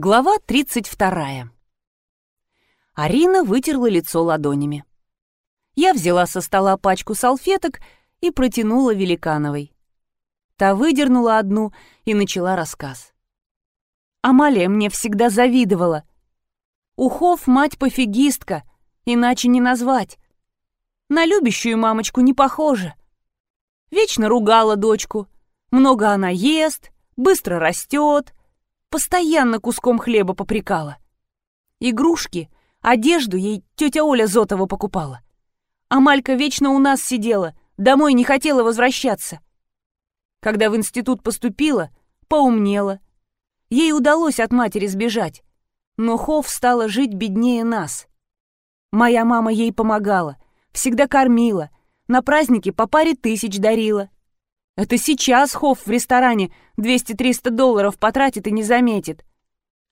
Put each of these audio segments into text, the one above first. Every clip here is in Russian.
Глава 32. Арина вытерла лицо ладонями. Я взяла со стола пачку салфеток и протянула Великановой. Та выдернула одну и начала рассказ. Амалия мне всегда завидовала. Ухов мать пофигистка, иначе не назвать. На любящую мамочку не похожа. Вечно ругала дочку. Много она ест, быстро растет, Постоянно куском хлеба попрекала. Игрушки, одежду ей тетя Оля Зотова покупала. А Малька вечно у нас сидела, домой не хотела возвращаться. Когда в институт поступила, поумнела. Ей удалось от матери сбежать, но Хов стала жить беднее нас. Моя мама ей помогала, всегда кормила, на праздники по паре тысяч дарила. Это сейчас Хофф в ресторане 200-300 долларов потратит и не заметит.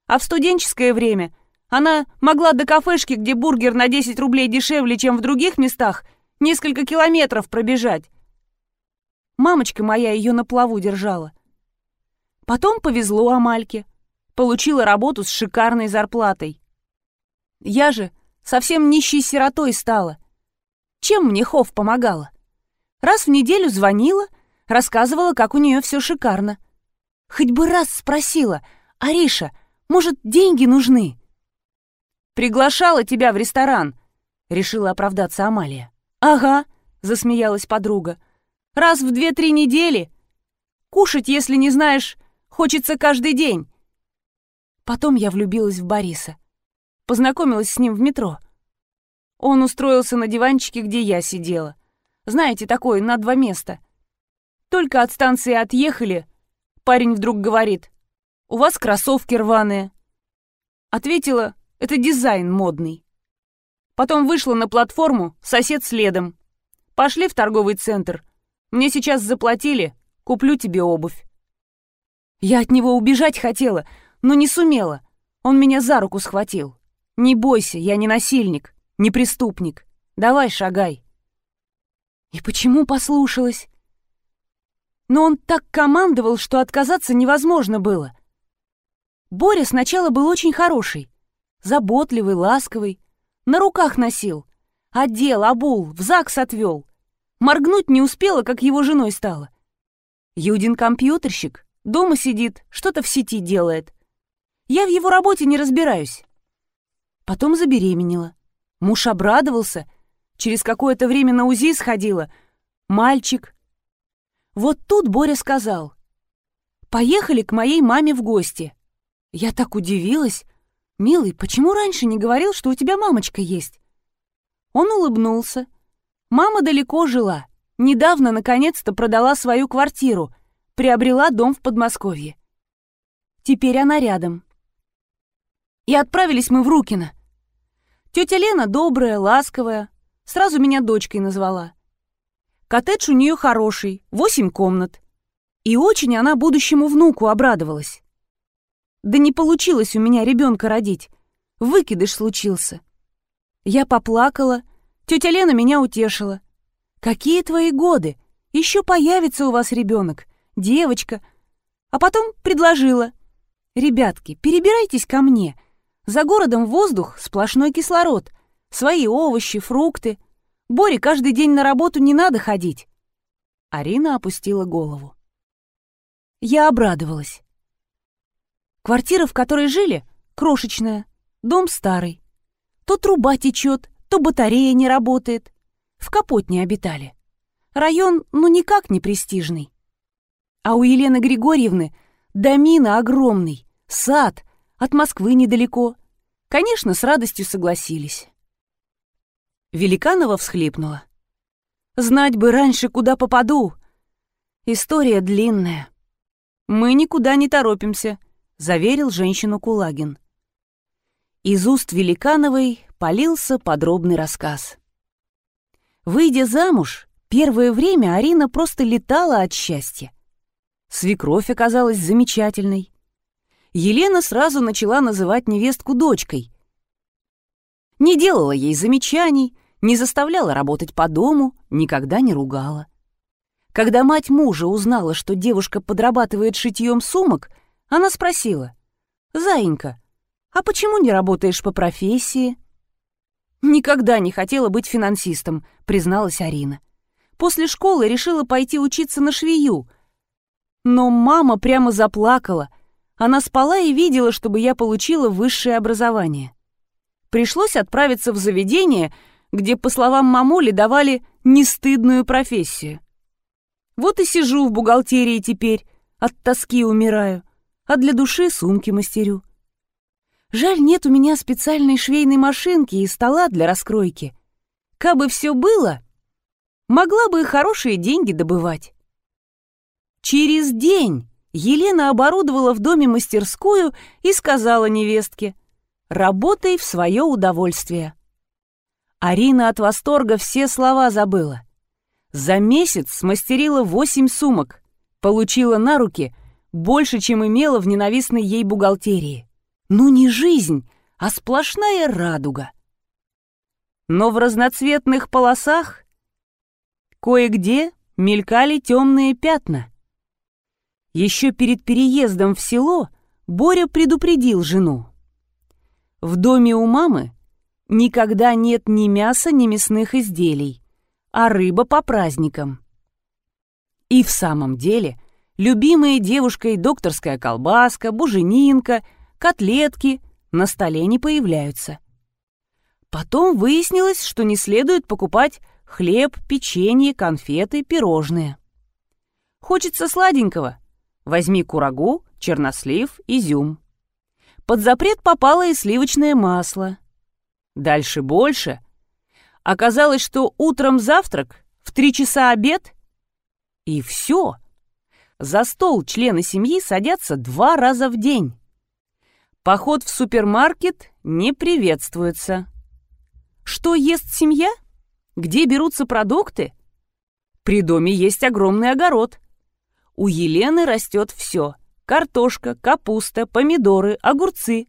А в студенческое время она могла до кафешки, где бургер на 10 рублей дешевле, чем в других местах, несколько километров пробежать. Мамочка моя ее на плаву держала. Потом повезло Амальке. Получила работу с шикарной зарплатой. Я же совсем нищей сиротой стала. Чем мне Хофф помогала? Раз в неделю звонила рассказывала, как у нее все шикарно. Хоть бы раз спросила, «Ариша, может, деньги нужны?» «Приглашала тебя в ресторан», — решила оправдаться Амалия. «Ага», — засмеялась подруга. «Раз в две-три недели. Кушать, если не знаешь, хочется каждый день». Потом я влюбилась в Бориса. Познакомилась с ним в метро. Он устроился на диванчике, где я сидела. Знаете, такой, на два места. Только от станции отъехали, парень вдруг говорит, «У вас кроссовки рваные». Ответила, «Это дизайн модный». Потом вышла на платформу, сосед следом. Пошли в торговый центр. Мне сейчас заплатили, куплю тебе обувь. Я от него убежать хотела, но не сумела. Он меня за руку схватил. «Не бойся, я не насильник, не преступник. Давай, шагай». И почему послушалась? Но он так командовал, что отказаться невозможно было. Боря сначала был очень хороший, заботливый, ласковый, на руках носил, одел, обул, в ЗАГС отвел. Моргнуть не успела, как его женой стала. Юдин компьютерщик, дома сидит, что-то в сети делает. Я в его работе не разбираюсь. Потом забеременела. Муж обрадовался. Через какое-то время на УЗИ сходила. Мальчик, вот тут Боря сказал. «Поехали к моей маме в гости». Я так удивилась. «Милый, почему раньше не говорил, что у тебя мамочка есть?» Он улыбнулся. Мама далеко жила. Недавно, наконец-то, продала свою квартиру. Приобрела дом в Подмосковье. Теперь она рядом. И отправились мы в Рукино. Тетя Лена добрая, ласковая. Сразу меня дочкой назвала. Коттедж у нее хороший, восемь комнат. И очень она будущему внуку обрадовалась. Да не получилось у меня ребенка родить. Выкидыш случился. Я поплакала, тетя Лена меня утешила. «Какие твои годы? Еще появится у вас ребенок, девочка». А потом предложила. «Ребятки, перебирайтесь ко мне. За городом воздух, сплошной кислород, свои овощи, фрукты. Боре каждый день на работу не надо ходить. Арина опустила голову. Я обрадовалась. Квартира, в которой жили, крошечная, дом старый. То труба течет, то батарея не работает. В Капотне обитали. Район, ну, никак не престижный. А у Елены Григорьевны домина огромный, сад, от Москвы недалеко. Конечно, с радостью согласились. Великанова всхлипнула. «Знать бы раньше, куда попаду. История длинная. Мы никуда не торопимся», — заверил женщину Кулагин. Из уст Великановой полился подробный рассказ. Выйдя замуж, первое время Арина просто летала от счастья. Свекровь оказалась замечательной. Елена сразу начала называть невестку дочкой. Не делала ей замечаний, не заставляла работать по дому, никогда не ругала. Когда мать мужа узнала, что девушка подрабатывает шитьем сумок, она спросила, «Заинька, а почему не работаешь по профессии?» «Никогда не хотела быть финансистом», — призналась Арина. «После школы решила пойти учиться на швею. Но мама прямо заплакала. Она спала и видела, чтобы я получила высшее образование. Пришлось отправиться в заведение, где, по словам мамули, давали нестыдную профессию. Вот и сижу в бухгалтерии теперь, от тоски умираю, а для души сумки мастерю. Жаль, нет у меня специальной швейной машинки и стола для раскройки. Кабы все было, могла бы и хорошие деньги добывать. Через день Елена оборудовала в доме мастерскую и сказала невестке «Работай в свое удовольствие». Арина от восторга все слова забыла. За месяц смастерила восемь сумок, получила на руки больше, чем имела в ненавистной ей бухгалтерии. Ну не жизнь, а сплошная радуга. Но в разноцветных полосах кое-где мелькали темные пятна. Еще перед переездом в село Боря предупредил жену. В доме у мамы никогда нет ни мяса, ни мясных изделий, а рыба по праздникам. И в самом деле, любимые девушкой докторская колбаска, буженинка, котлетки на столе не появляются. Потом выяснилось, что не следует покупать хлеб, печенье, конфеты, пирожные. Хочется сладенького. Возьми курагу, чернослив, изюм. Под запрет попало и сливочное масло. Дальше больше. Оказалось, что утром завтрак, в три часа обед, и все. За стол члены семьи садятся два раза в день. Поход в супермаркет не приветствуется. Что ест семья? Где берутся продукты? При доме есть огромный огород. У Елены растет все. Картошка, капуста, помидоры, огурцы.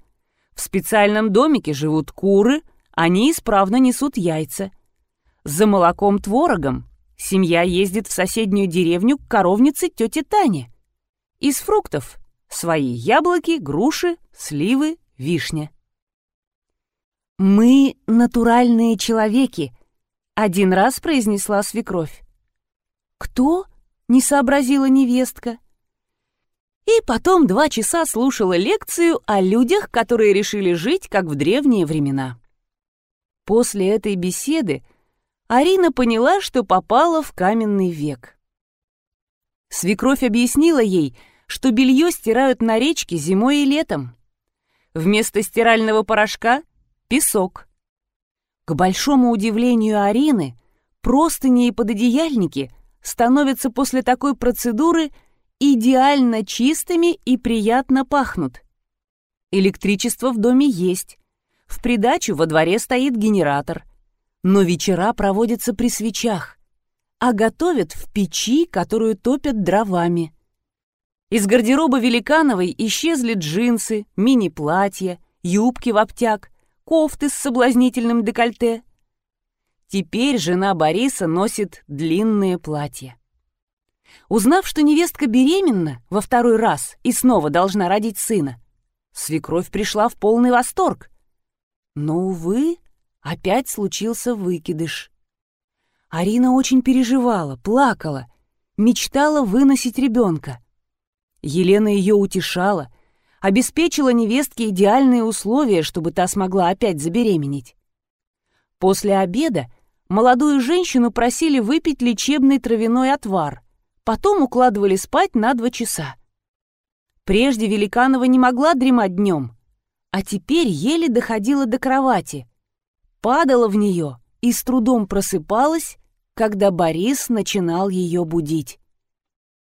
В специальном домике живут куры – они исправно несут яйца. За молоком-творогом семья ездит в соседнюю деревню к коровнице тети Тане. Из фруктов свои яблоки, груши, сливы, вишня. «Мы натуральные человеки», — один раз произнесла свекровь. «Кто?» — не сообразила невестка. И потом два часа слушала лекцию о людях, которые решили жить, как в древние времена. После этой беседы Арина поняла, что попала в каменный век. Свекровь объяснила ей, что белье стирают на речке зимой и летом. Вместо стирального порошка — песок. К большому удивлению Арины, простыни и пододеяльники становятся после такой процедуры идеально чистыми и приятно пахнут. Электричество в доме есть, в придачу во дворе стоит генератор. Но вечера проводятся при свечах, а готовят в печи, которую топят дровами. Из гардероба Великановой исчезли джинсы, мини-платья, юбки в обтяг, кофты с соблазнительным декольте. Теперь жена Бориса носит длинные платья. Узнав, что невестка беременна во второй раз и снова должна родить сына, свекровь пришла в полный восторг. Но, увы, опять случился выкидыш. Арина очень переживала, плакала, мечтала выносить ребенка. Елена ее утешала, обеспечила невестке идеальные условия, чтобы та смогла опять забеременеть. После обеда молодую женщину просили выпить лечебный травяной отвар, потом укладывали спать на два часа. Прежде Великанова не могла дремать днем, а теперь еле доходила до кровати, падала в нее и с трудом просыпалась, когда Борис начинал ее будить.